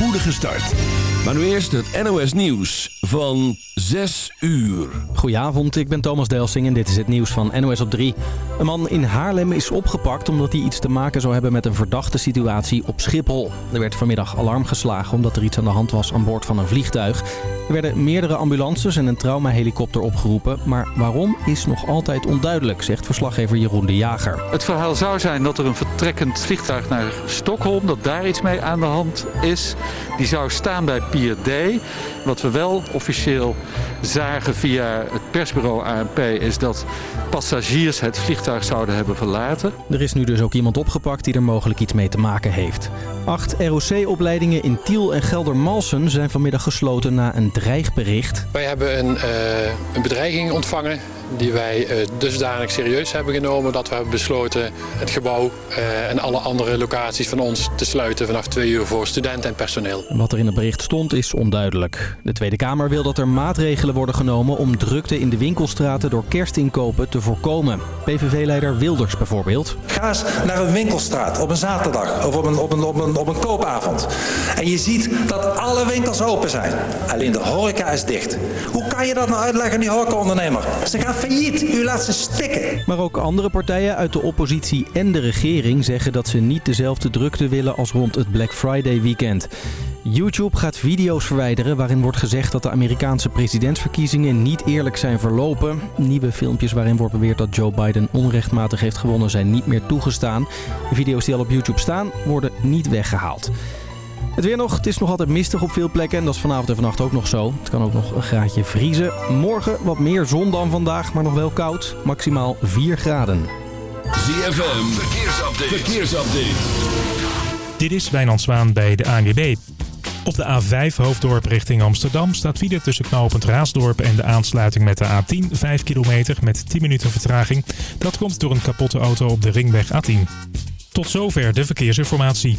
spoedige start. Maar nu eerst het NOS Nieuws van 6 uur. Goedenavond, ik ben Thomas Delsing en dit is het nieuws van NOS op 3. Een man in Haarlem is opgepakt omdat hij iets te maken zou hebben met een verdachte situatie op Schiphol. Er werd vanmiddag alarm geslagen omdat er iets aan de hand was aan boord van een vliegtuig. Er werden meerdere ambulances en een traumahelikopter opgeroepen. Maar waarom is nog altijd onduidelijk, zegt verslaggever Jeroen de Jager. Het verhaal zou zijn dat er een vertrekkend vliegtuig naar Stockholm, dat daar iets mee aan de hand is. Die zou staan bij Pier D. Wat we wel officieel zagen via het persbureau ANP is dat passagiers het vliegtuig zouden hebben verlaten. Er is nu dus ook iemand opgepakt die er mogelijk iets mee te maken heeft. Acht ROC-opleidingen in Tiel en Geldermalsen zijn vanmiddag gesloten na een dreigbericht. Wij hebben een, uh, een bedreiging ontvangen die wij uh, dusdanig serieus hebben genomen dat we hebben besloten het gebouw uh, en alle andere locaties van ons te sluiten vanaf twee uur voor studenten en personeel. Wat er in het bericht stond is onduidelijk. De Tweede Kamer wil dat er maatregelen worden genomen om drukte in de winkelstraten door kerstinkopen te voorkomen. PVV-leider Wilders bijvoorbeeld. Ga eens naar een winkelstraat op een zaterdag of op een, op een, op een, op een koopavond. En je ziet dat alle winkels open zijn. Alleen de horeca is dicht. Hoe kan je dat nou uitleggen aan die horecaondernemer? Ze gaan failliet. U laat ze stikken. Maar ook andere partijen uit de oppositie en de regering zeggen dat ze niet dezelfde drukte willen als rond het Black Friday weekend. YouTube gaat video's verwijderen waarin wordt gezegd dat de Amerikaanse presidentsverkiezingen niet eerlijk zijn verlopen. Nieuwe filmpjes waarin wordt beweerd dat Joe Biden onrechtmatig heeft gewonnen zijn niet meer toegestaan. De video's die al op YouTube staan worden niet weggehaald. Het weer nog. Het is nog altijd mistig op veel plekken en dat is vanavond en vannacht ook nog zo. Het kan ook nog een graadje vriezen. Morgen wat meer zon dan vandaag, maar nog wel koud. Maximaal 4 graden. ZFM, verkeersupdate. verkeersupdate. Dit is Wijnand Zwaan bij de ANWB. Op de A5 Hoofddorp richting Amsterdam staat file tussen knooppunt Raasdorp en de aansluiting met de A10 5 kilometer met 10 minuten vertraging. Dat komt door een kapotte auto op de ringweg A10. Tot zover de verkeersinformatie.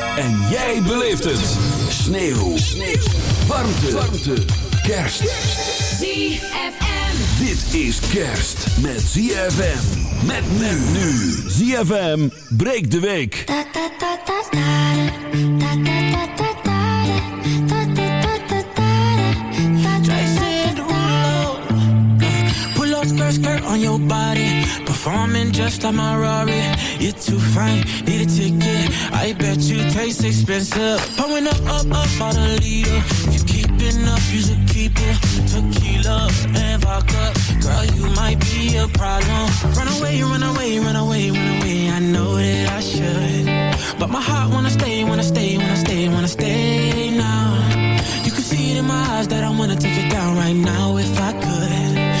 En jij beleeft het. Sneeuw. Sneeuw. Warmte. Warmte. Kerst. ZFM. Dit is kerst met ZFM. Met men nu. ZFM breekt de week. Skirt, skirt on your body. Performing just like my Rari. You're too fine, need a ticket. I bet you taste expensive. Pouring up, up, up on a leader. If you keeping up, you should keep it. Tequila and vodka. Girl, you might be a problem. Run away, run away, run away, run away. I know that I should. But my heart wanna stay, wanna stay, wanna stay, wanna stay now. You can see it in my eyes that I wanna take it down right now if I could.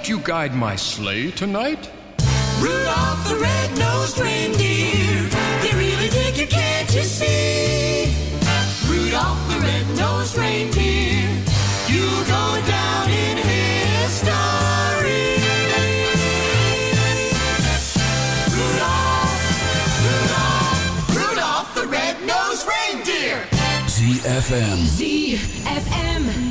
Won't you guide my sleigh tonight? Rudolph the red-nosed reindeer, they really dig you, can't you see? Rudolph the red-nosed reindeer, you'll go down in history. Rudolph, Rudolph, Rudolph the red-nosed reindeer. ZFM. ZFM.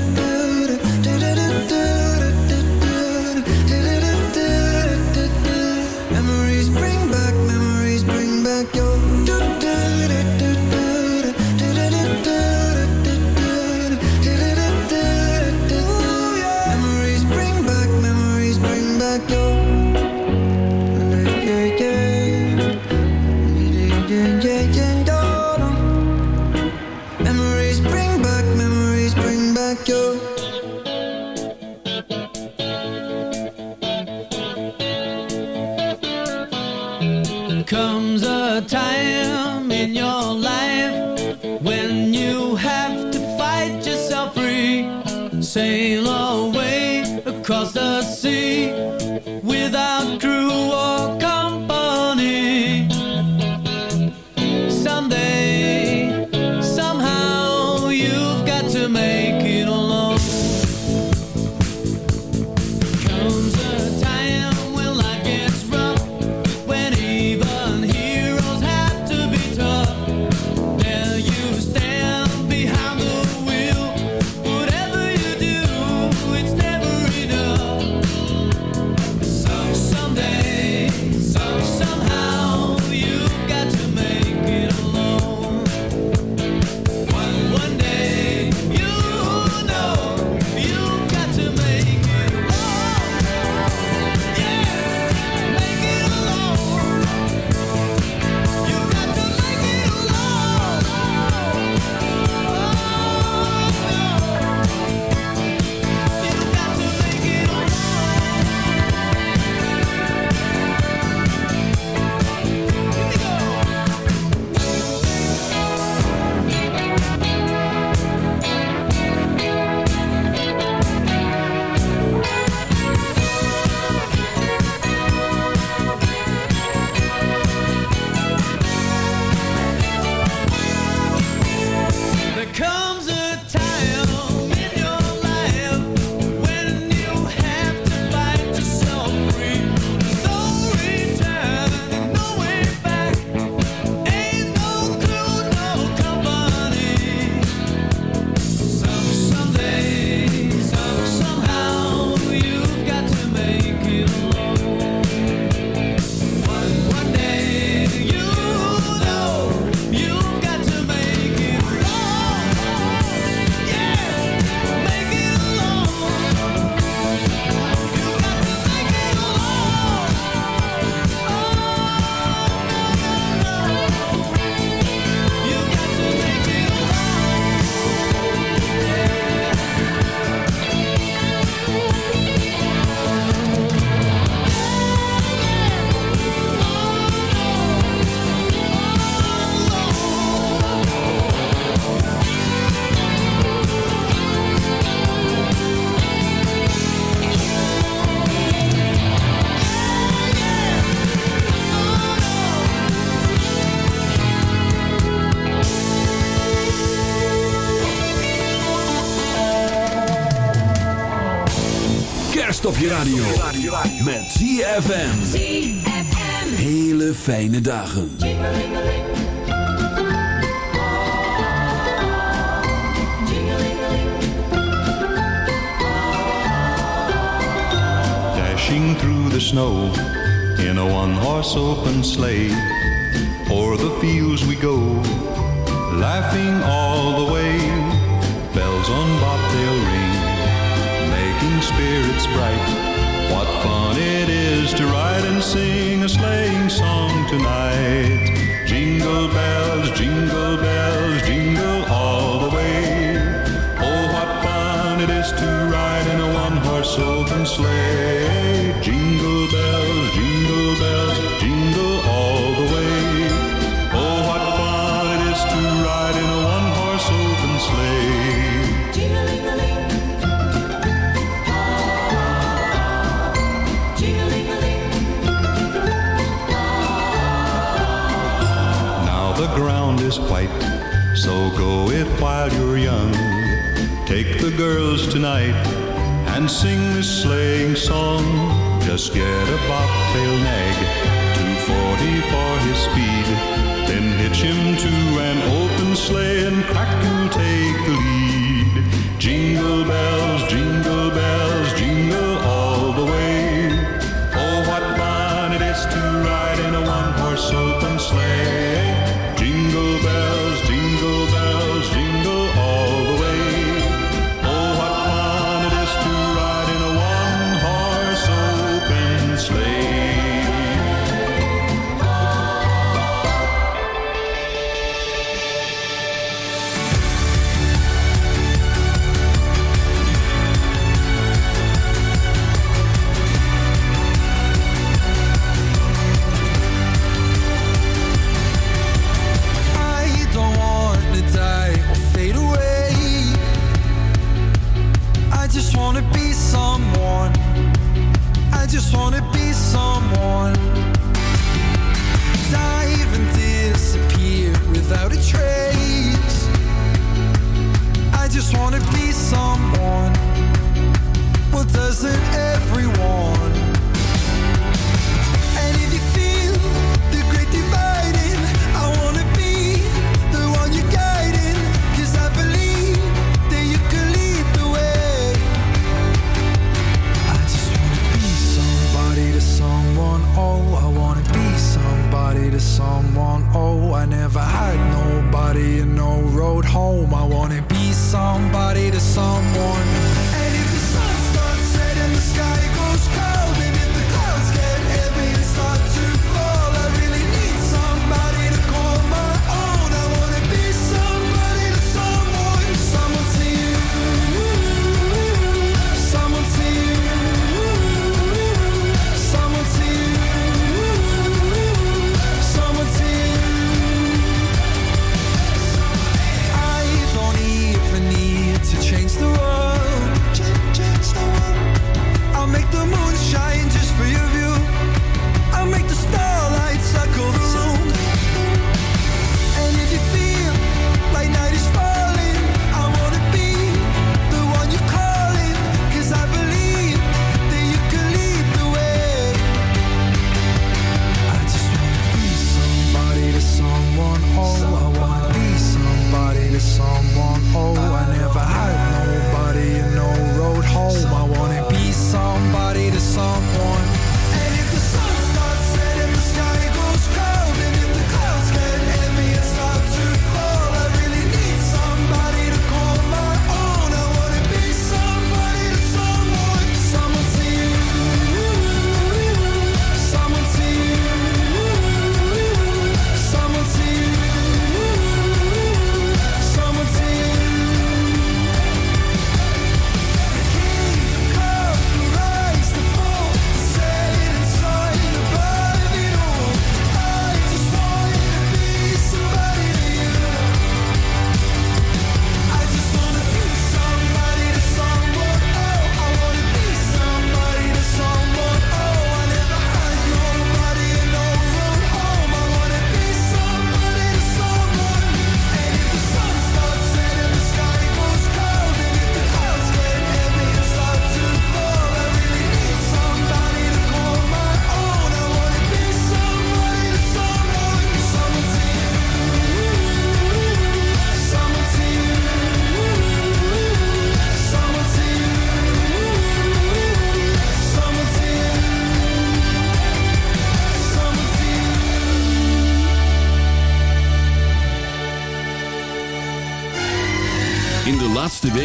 Sail away across the sea without crew fijne dagen. Dashing through the snow in a one-horse open sleigh. young. Take the girls tonight and sing this sleighing song. Just get a bobtail nag, 240 for his speed. Then hitch him to an open sleigh and crack you'll take the lead. Jingle bells, jingle bells, jingle someone, oh I never had nobody and no road home. I wanna be somebody to someone.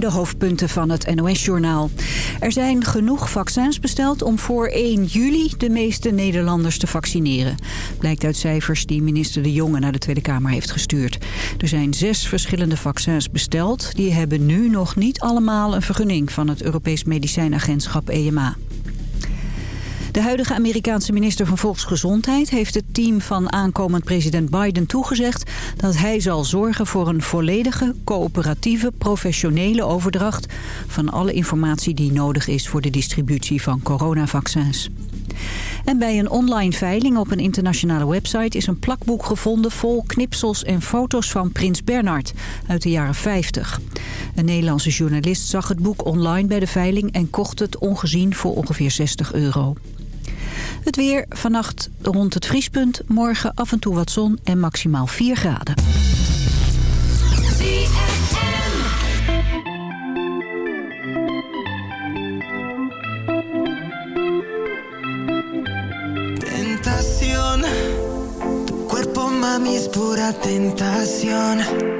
de hoofdpunten van het NOS-journaal. Er zijn genoeg vaccins besteld om voor 1 juli de meeste Nederlanders te vaccineren. Blijkt uit cijfers die minister De Jonge naar de Tweede Kamer heeft gestuurd. Er zijn zes verschillende vaccins besteld. Die hebben nu nog niet allemaal een vergunning van het Europees Medicijnagentschap EMA. De huidige Amerikaanse minister van Volksgezondheid heeft het team van aankomend president Biden toegezegd dat hij zal zorgen voor een volledige, coöperatieve, professionele overdracht van alle informatie die nodig is voor de distributie van coronavaccins. En bij een online veiling op een internationale website is een plakboek gevonden vol knipsels en foto's van prins Bernard uit de jaren 50. Een Nederlandse journalist zag het boek online bij de veiling en kocht het ongezien voor ongeveer 60 euro. Het weer vannacht rond het vriespunt. Morgen af en toe wat zon en maximaal 4 graden. Tentación, tu cuerpo mami es pura tentación.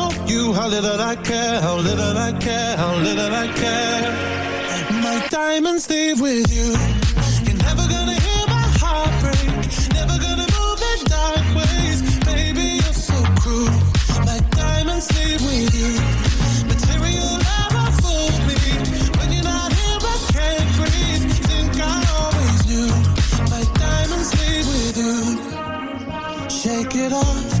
you how little I care, how little I care, how little I care. My diamonds leave with you. You're never gonna hear my heart break. Never gonna move in dark ways. Baby, you're so cruel. My diamonds leave with you. Material fooled me. When you're not here, I can't breathe. Think I always knew. My diamonds with you. Shake it off.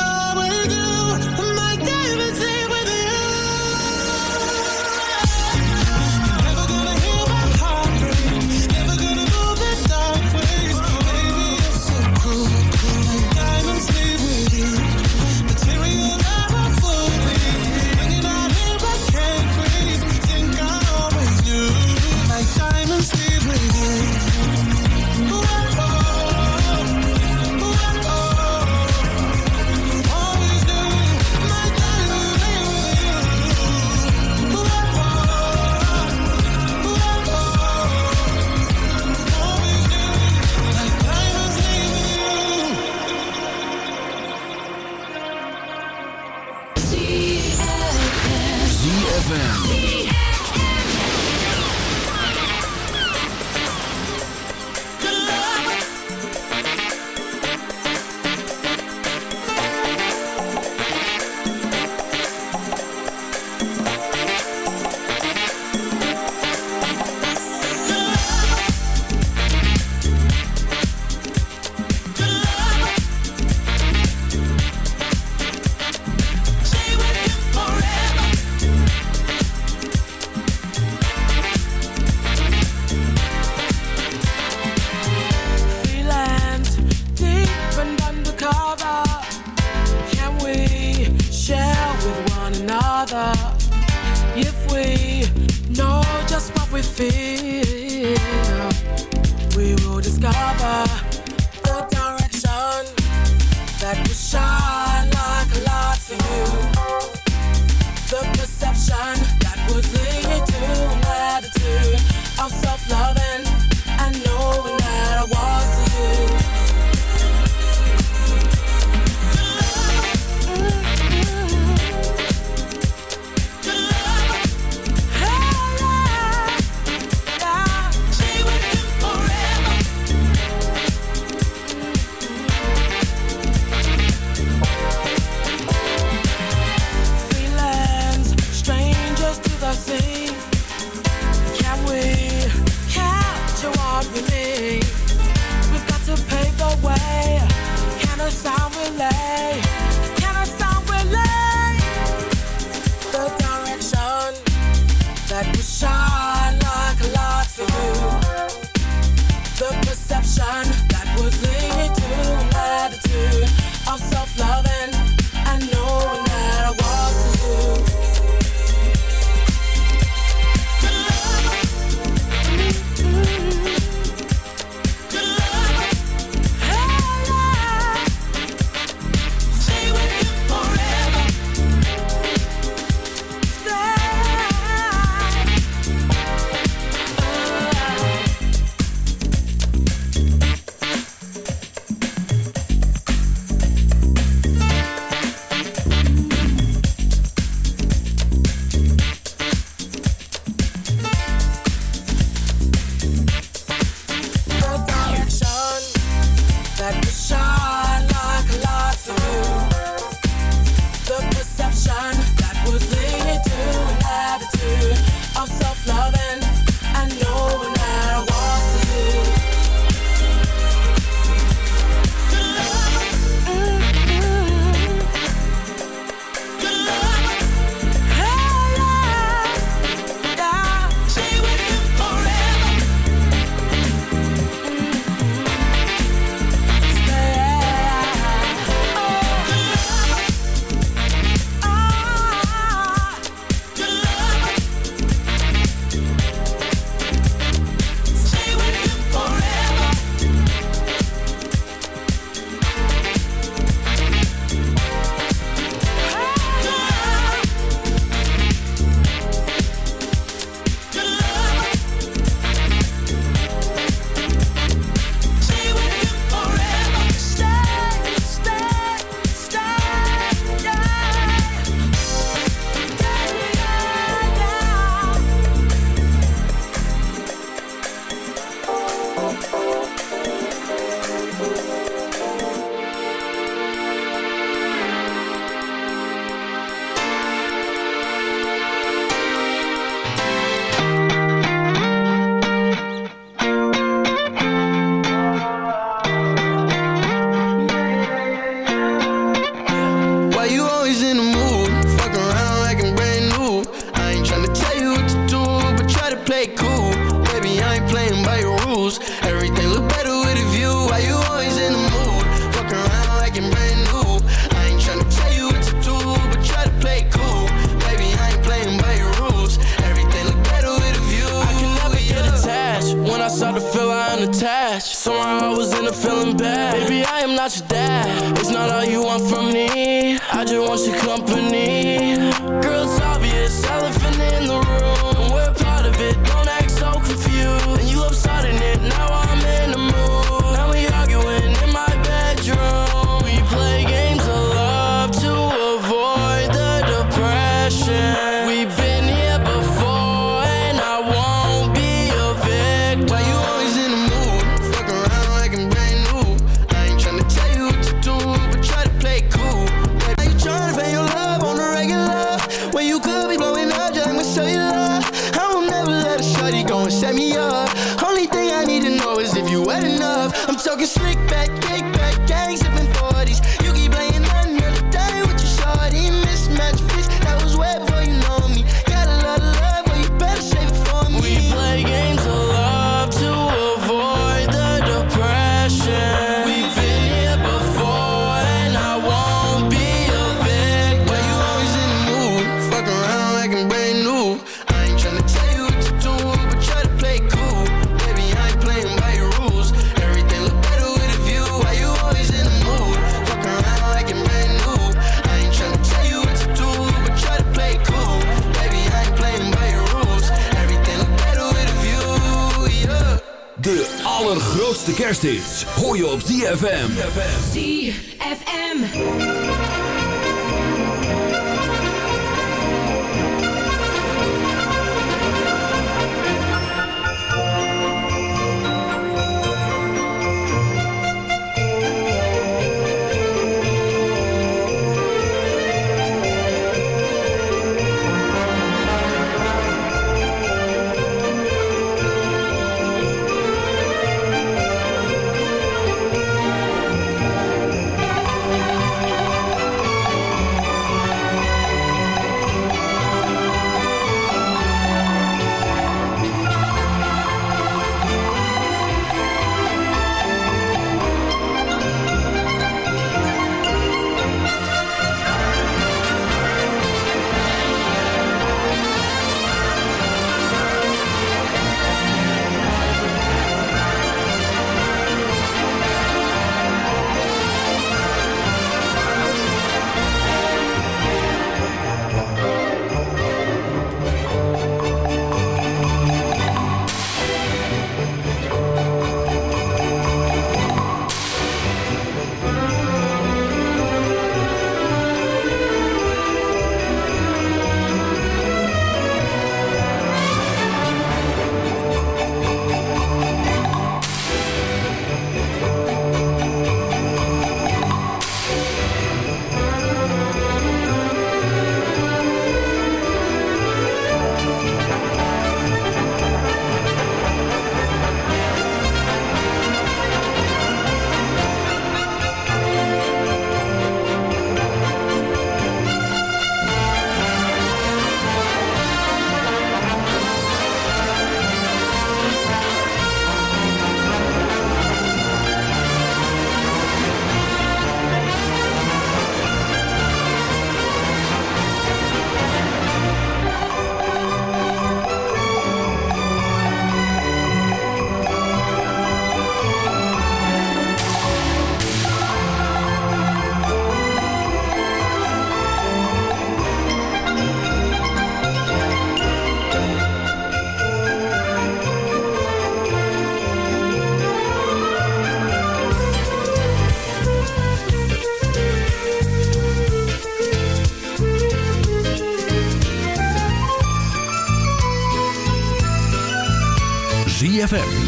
ZFM.